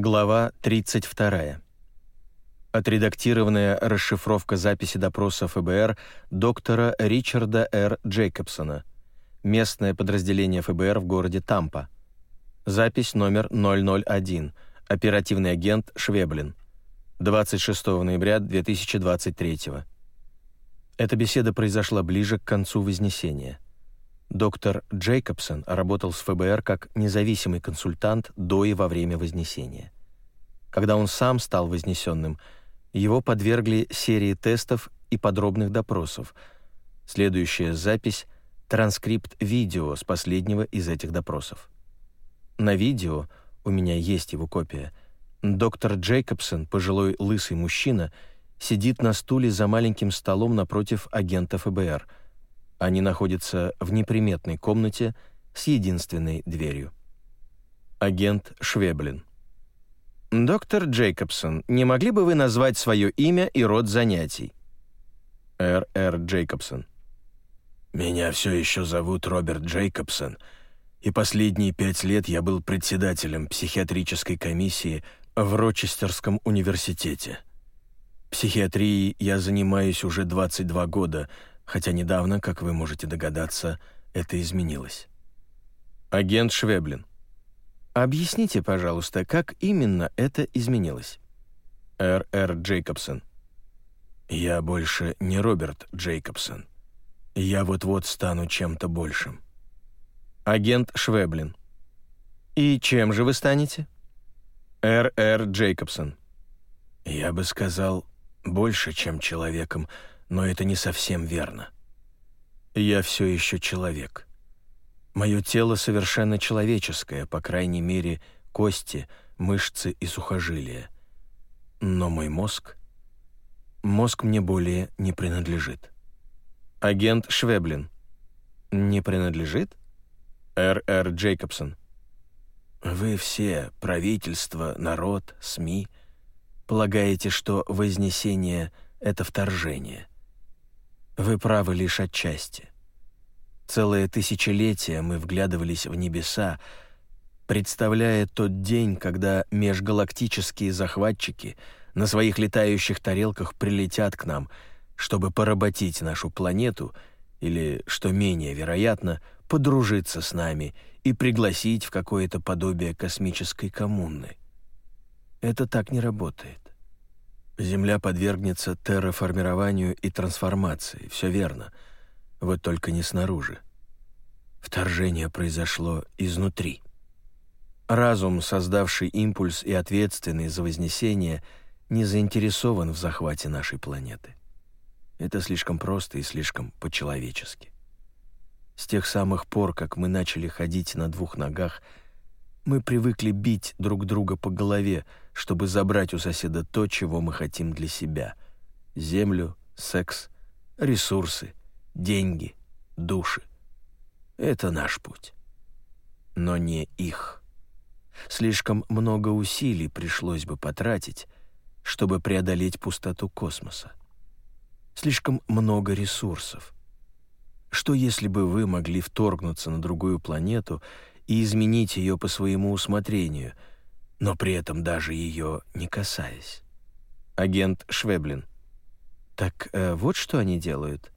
Глава 32. Отредактированная расшифровка записи допроса ФБР доктора Ричарда Р. Джейкобсона. Местное подразделение ФБР в городе Тампа. Запись номер 001. Оперативный агент Швеблин. 26 ноября 2023. Эта беседа произошла ближе к концу Вознесения. Доктор Джейкобсон работал с ФБР как независимый консультант до и во время Вознесения. Когда он сам стал вознесенным, его подвергли серии тестов и подробных допросов. Следующая запись — транскрипт видео с последнего из этих допросов. На видео, у меня есть его копия, доктор Джейкобсон, пожилой лысый мужчина, сидит на стуле за маленьким столом напротив агента ФБР — они находятся в неприметной комнате с единственной дверью. Агент Швеблин. «Доктор Джейкобсон, не могли бы вы назвать свое имя и род занятий?» Р. Р. Джейкобсон. «Меня все еще зовут Роберт Джейкобсон, и последние пять лет я был председателем психиатрической комиссии в Рочестерском университете. Психиатрией я занимаюсь уже 22 года, хотя недавно, как вы можете догадаться, это изменилось. Агент Швеблин. Объясните, пожалуйста, как именно это изменилось? Р. Р. Джейкобсон. Я больше не Роберт Джейкобсон. Я вот-вот стану чем-то большим. Агент Швеблин. И чем же вы станете? Р. Р. Джейкобсон. Я бы сказал, больше, чем человеком, но это не совсем верно. Я все еще человек. Мое тело совершенно человеческое, по крайней мере, кости, мышцы и сухожилия. Но мой мозг... Мозг мне более не принадлежит. Агент Швеблин. Не принадлежит? Р. Р. Джейкобсон. Вы все, правительство, народ, СМИ, полагаете, что Вознесение — это вторжение. Вы правы лишь отчасти. Целое тысячелетие мы вглядывались в небеса, представляя тот день, когда межгалактические захватчики на своих летающих тарелках прилетят к нам, чтобы поработить нашу планету или, что менее вероятно, подружиться с нами и пригласить в какое-то подобие космической коммуны. Это так не работает. Земля подвергнется терраформированию и трансформации, все верно. Вот только не снаружи. Вторжение произошло изнутри. Разум, создавший импульс и ответственный за вознесение, не заинтересован в захвате нашей планеты. Это слишком просто и слишком по-человечески. С тех самых пор, как мы начали ходить на двух ногах, мы привыкли бить друг друга по голове, чтобы забрать у соседа то, чего мы хотим для себя. Землю, секс, ресурсы, деньги, души. Это наш путь. Но не их. Слишком много усилий пришлось бы потратить, чтобы преодолеть пустоту космоса. Слишком много ресурсов. Что если бы вы могли вторгнуться на другую планету и изменить ее по своему усмотрению, но при этом даже ее не касаясь. Агент Швеблин. Так э, вот что они делают.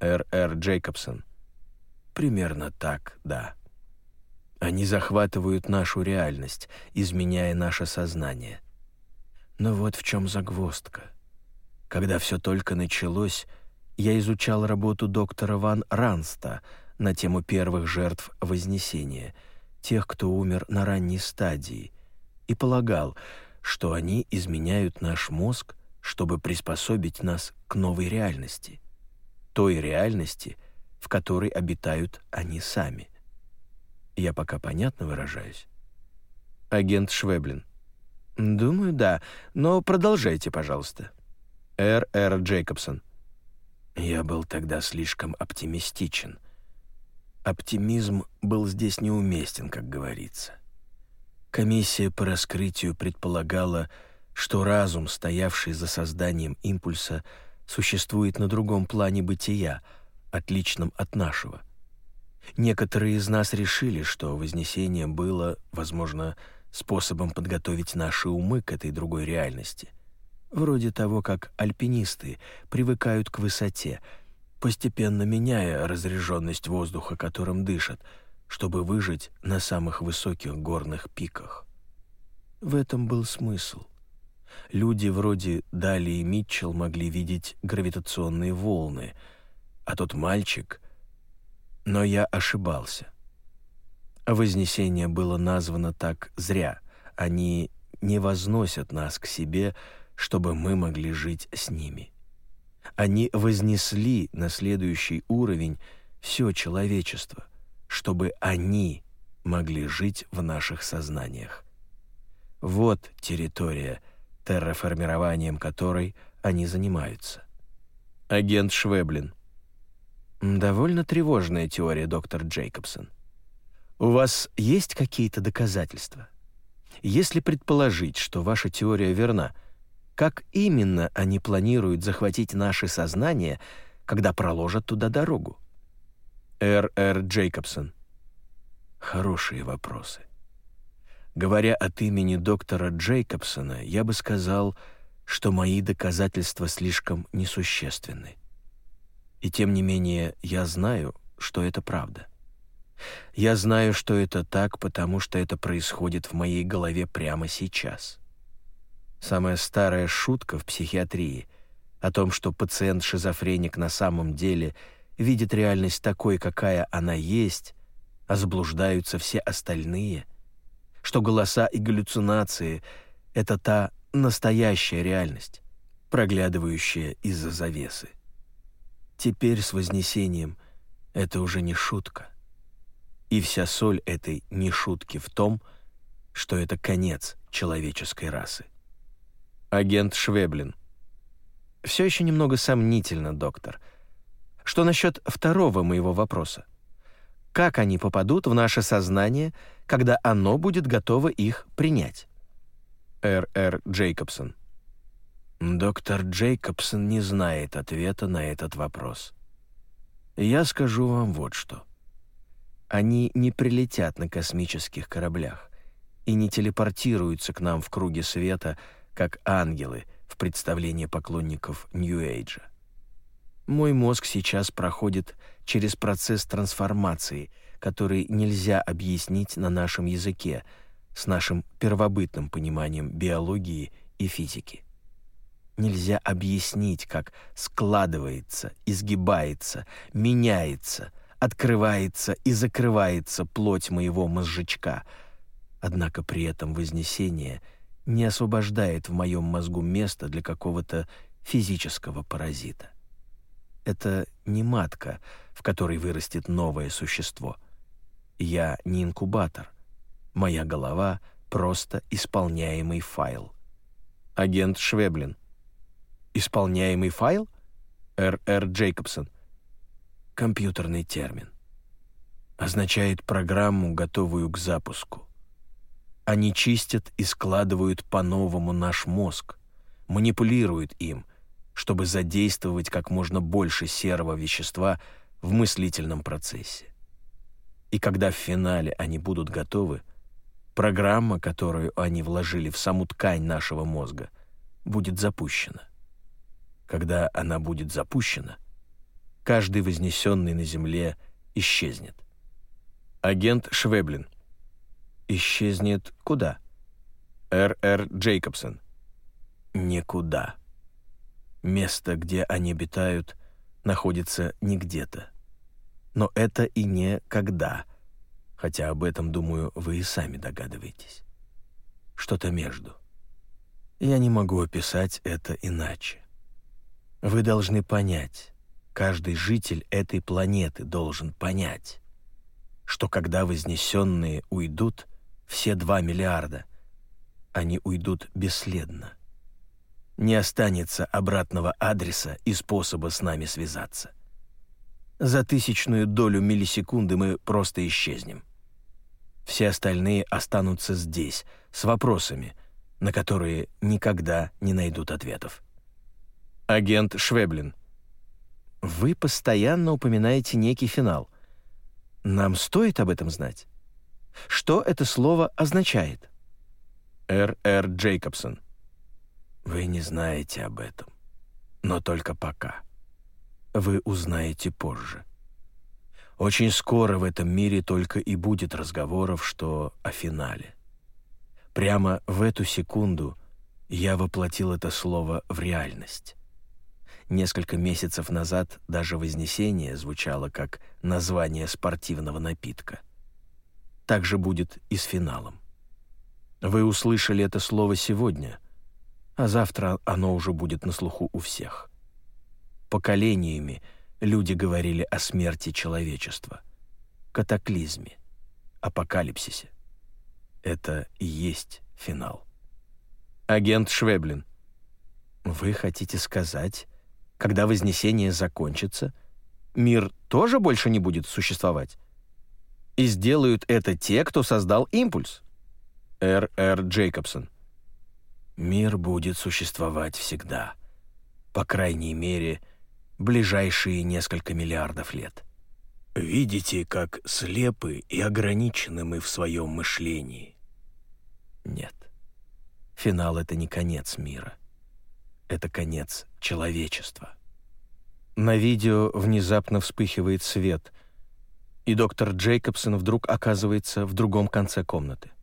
Р.Р. Джейкобсон. Примерно так, да. Они захватывают нашу реальность, изменяя наше сознание. Но вот в чем загвоздка. Когда все только началось, я изучал работу доктора Ван Ранста на тему первых жертв Вознесения — тех, кто умер на ранней стадии, и полагал, что они изменяют наш мозг, чтобы приспособить нас к новой реальности, той реальности, в которой обитают они сами. Я пока понятно выражаюсь? Агент Швеблин. Думаю, да, но продолжайте, пожалуйста. Р. Р. Джейкобсон. Я был тогда слишком оптимистичен. Оптимизм был здесь неуместен, как говорится. Комиссия по раскрытию предполагала, что разум, стоявший за созданием импульса, существует на другом плане бытия, отличном от нашего. Некоторые из нас решили, что Вознесение было, возможно, способом подготовить наши умы к этой другой реальности, вроде того, как альпинисты привыкают к высоте, постепенно меняя разряженность воздуха, которым дышат, чтобы выжить на самых высоких горных пиках. В этом был смысл. Люди вроде Дали и Митчелл могли видеть гравитационные волны, а тот мальчик... Но я ошибался. Вознесение было названо так зря. Они не возносят нас к себе, чтобы мы могли жить с ними. Они вознесли на следующий уровень все человечество, чтобы они могли жить в наших сознаниях. Вот территория, терраформированием которой они занимаются. Агент Швеблин. Довольно тревожная теория, доктор Джейкобсон. У вас есть какие-то доказательства? Если предположить, что ваша теория верна, как именно они планируют захватить наше сознание, когда проложат туда дорогу? Р. Р. Джейкобсон. Хорошие вопросы. Говоря от имени доктора Джейкобсона, я бы сказал, что мои доказательства слишком несущественны. И тем не менее, я знаю, что это правда. Я знаю, что это так, потому что это происходит в моей голове прямо сейчас. Самая старая шутка в психиатрии о том, что пациент-шизофреник на самом деле видит реальность такой, какая она есть, а заблуждаются все остальные, что голоса и галлюцинации — это та настоящая реальность, проглядывающая из-за завесы. Теперь с Вознесением это уже не шутка. И вся соль этой нешутки в том, что это конец человеческой расы. Агент Швеблин. Все еще немного сомнительно, доктор. Что насчет второго моего вопроса? Как они попадут в наше сознание, когда оно будет готово их принять? Р. Р. Джейкобсон. Доктор Джейкобсон не знает ответа на этот вопрос. Я скажу вам вот что. Они не прилетят на космических кораблях и не телепортируются к нам в круге света, как ангелы в представлении поклонников Нью-Эйджа. Мой мозг сейчас проходит через процесс трансформации, который нельзя объяснить на нашем языке, с нашим первобытным пониманием биологии и физики. Нельзя объяснить, как складывается, изгибается, меняется — открывается и закрывается плоть моего мозжечка, однако при этом вознесение не освобождает в моем мозгу места для какого-то физического паразита. Это не матка, в которой вырастет новое существо. Я не инкубатор. Моя голова — просто исполняемый файл. Агент Швеблин. Исполняемый файл? Р. Р. Джейкобсон компьютерный термин. Означает программу, готовую к запуску. Они чистят и складывают по-новому наш мозг, манипулируют им, чтобы задействовать как можно больше серого вещества в мыслительном процессе. И когда в финале они будут готовы, программа, которую они вложили в саму ткань нашего мозга, будет запущена. Когда она будет запущена, каждый вознесенный на земле исчезнет. Агент Швеблин. Исчезнет куда? Р.Р. Джейкобсон. Никуда. Место, где они обитают, находится не где-то. Но это и не когда, хотя об этом, думаю, вы и сами догадываетесь. Что-то между. Я не могу описать это иначе. Вы должны понять, каждый житель этой планеты должен понять, что когда вознесенные уйдут, все два миллиарда, они уйдут бесследно. Не останется обратного адреса и способа с нами связаться. За тысячную долю миллисекунды мы просто исчезнем. Все остальные останутся здесь с вопросами, на которые никогда не найдут ответов. Агент Швеблин — вы постоянно упоминаете некий финал. Нам стоит об этом знать? Что это слово означает? Р. Р. Джейкобсон. Вы не знаете об этом, но только пока. Вы узнаете позже. Очень скоро в этом мире только и будет разговоров, что о финале. Прямо в эту секунду я воплотил это слово в реальность. Несколько месяцев назад даже «Вознесение» звучало как название спортивного напитка. Так же будет и с финалом. Вы услышали это слово сегодня, а завтра оно уже будет на слуху у всех. Поколениями люди говорили о смерти человечества, катаклизме, апокалипсисе. Это и есть финал. Агент Швеблин. Вы хотите сказать, когда Вознесение закончится, мир тоже больше не будет существовать? И сделают это те, кто создал импульс? Р. Р. Джейкобсон. Мир будет существовать всегда. По крайней мере, ближайшие несколько миллиардов лет. Видите, как слепы и ограничены мы в своем мышлении? Нет. Финал — это не конец мира. Это конец человечества. На видео внезапно вспыхивает свет, и доктор Джейкобсон вдруг оказывается в другом конце комнаты.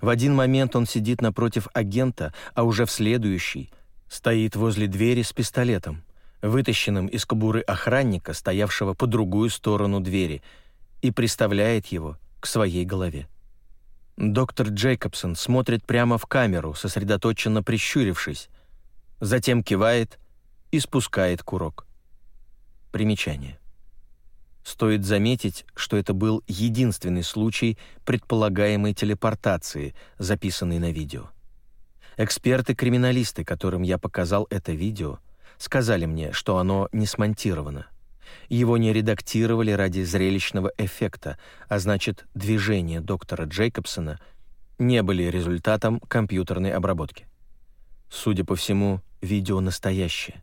В один момент он сидит напротив агента, а уже в следующий стоит возле двери с пистолетом, вытащенным из кобуры охранника, стоявшего по другую сторону двери, и приставляет его к своей голове. Доктор Джейкобсон смотрит прямо в камеру, сосредоточенно прищурившись, затем кивает и спускает курок. Примечание. Стоит заметить, что это был единственный случай предполагаемой телепортации, записанный на видео. Эксперты-криминалисты, которым я показал это видео, сказали мне, что оно не смонтировано. Его не редактировали ради зрелищного эффекта, а значит, движения доктора Джейкобсона не были результатом компьютерной обработки. Судя по всему, видео настоящее.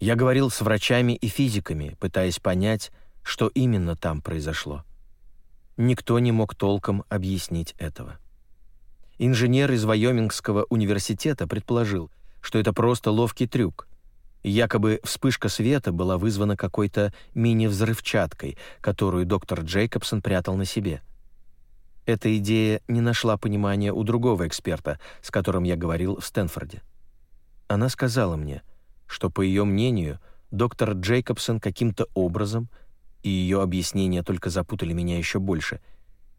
Я говорил с врачами и физиками, пытаясь понять, что именно там произошло. Никто не мог толком объяснить этого. Инженер из Вайомингского университета предположил, что это просто ловкий трюк. Якобы вспышка света была вызвана какой-то мини-взрывчаткой, которую доктор Джейкобсон прятал на себе. Эта идея не нашла понимания у другого эксперта, с которым я говорил в Стэнфорде. Она сказала мне, что, по ее мнению, доктор Джейкобсон каким-то образом, и ее объяснения только запутали меня еще больше,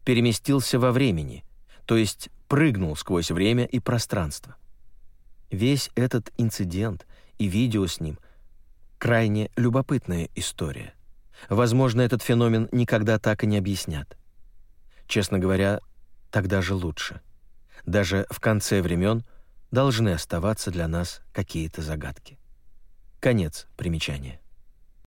переместился во времени, то есть прыгнул сквозь время и пространство. Весь этот инцидент и видео с ним — крайне любопытная история. Возможно, этот феномен никогда так и не объяснят. Честно говоря, тогда же лучше. Даже в конце времен должны оставаться для нас какие-то загадки. Конец примечания.